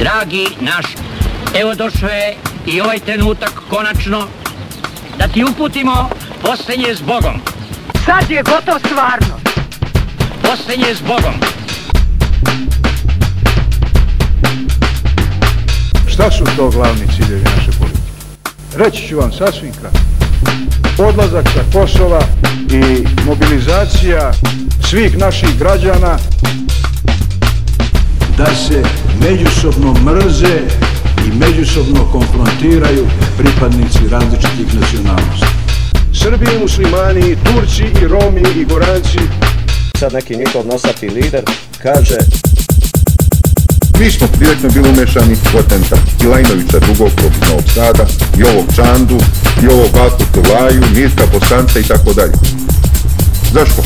Dragi naš, evo došao je i ovaj trenutak konačno da ti uputimo posljednje s Bogom. Sad je gotov stvarno. Posljednje s Bogom. Šta su to glavni ciljevi naše politike? Reći ću vam sasvim kratko. Odlazak sa Kosova i mobilizacija svih naših građana da se međusobno mrze i međusobno konfrontiraju pripadnici različitih nacionalnosti. Srbi i muslimani, i Turci i Romi i Goranci sad neki njihov nosati lider kaže Mi smo direktno bili umešani u atentat i Lajnovića drugog Novog Sada, i ovog Čandu, i ovog Balku Tolaju, Mirka Bosanca i tako dalje. Zašto?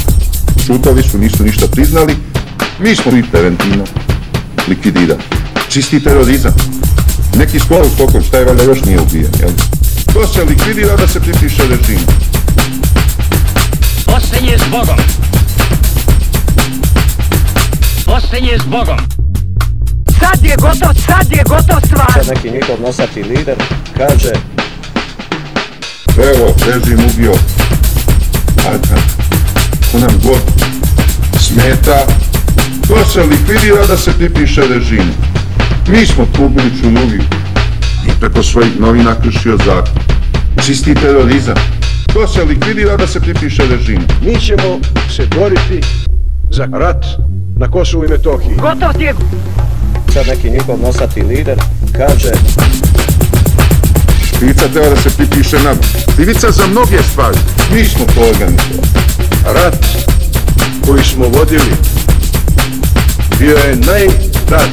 Šutovi su, nisu ništa priznali, mi smo i preventivno likvidirali. Čisti terorizam. Neki skoro u Stokom, šta je valjda još nije ubijen, jel? To se likvidira da se pripiše režimu. Posljednje s Bogom. Posljednje s Bogom. Sad je gotov, sad je gotov sad stvarno. neki njihov nosati lider kaže Evo, režim ubio Arkan. Ko nam god smeta, se likvidira da se pripiše režimu. Mi smo kubili čunugi i preko svojih novina kršio zakon. Čisti terorizam. To se likvidira da se pripiše režimu. mi ćemo se boriti za rat na Kosovu i Metohiji. Gotov ti je. sad neki njihov nosati lider kaže Krivica treba da se pripiše nam. Krivica za mnoge stvari. Mi smo to organizovali. Rat koji smo vodili bio je najrat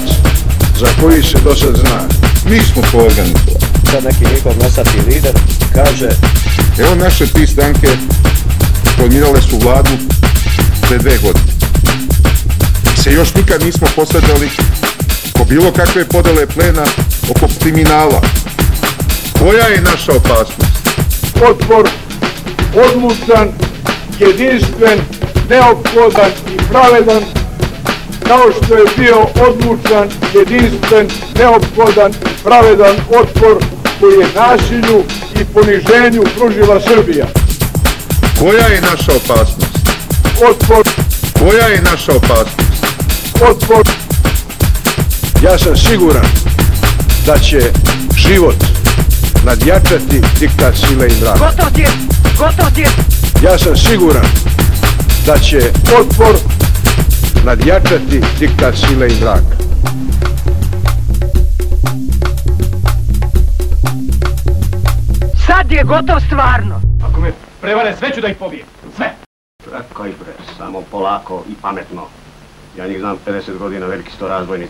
za koji se do sad zna. Mi smo to organizovali. sad neki njihov nosati lider kaže Evo naše tri stranke formirale su vladu pre dve godine. Se još nikad nismo posvedali oko bilo kakve podele plena oko kriminala. Koja je naša opasnost? Otpor odlučan, jedinstven, neophodan i pravedan kao što je bio odlučan, jedinstven, neophodan pravedan otpor koji je nasilju i poniženju pružila Srbija. Koja je naša opasnost? Otpor, Koja je naša opasnost? otpor. Ja sam siguran da će život nadjačati diktat sile i mraka. Gotov ti je. Gotov ti je. Ja sam siguran da će otpor nadjačati diktat sile i mraka. Sad je gotov stvarno. Ako me prevare sve ću da ih pobijem. Sve. Čekaj bre, samo polako i pametno. Ja njih znam 50 godina, veliki sto razbojnici.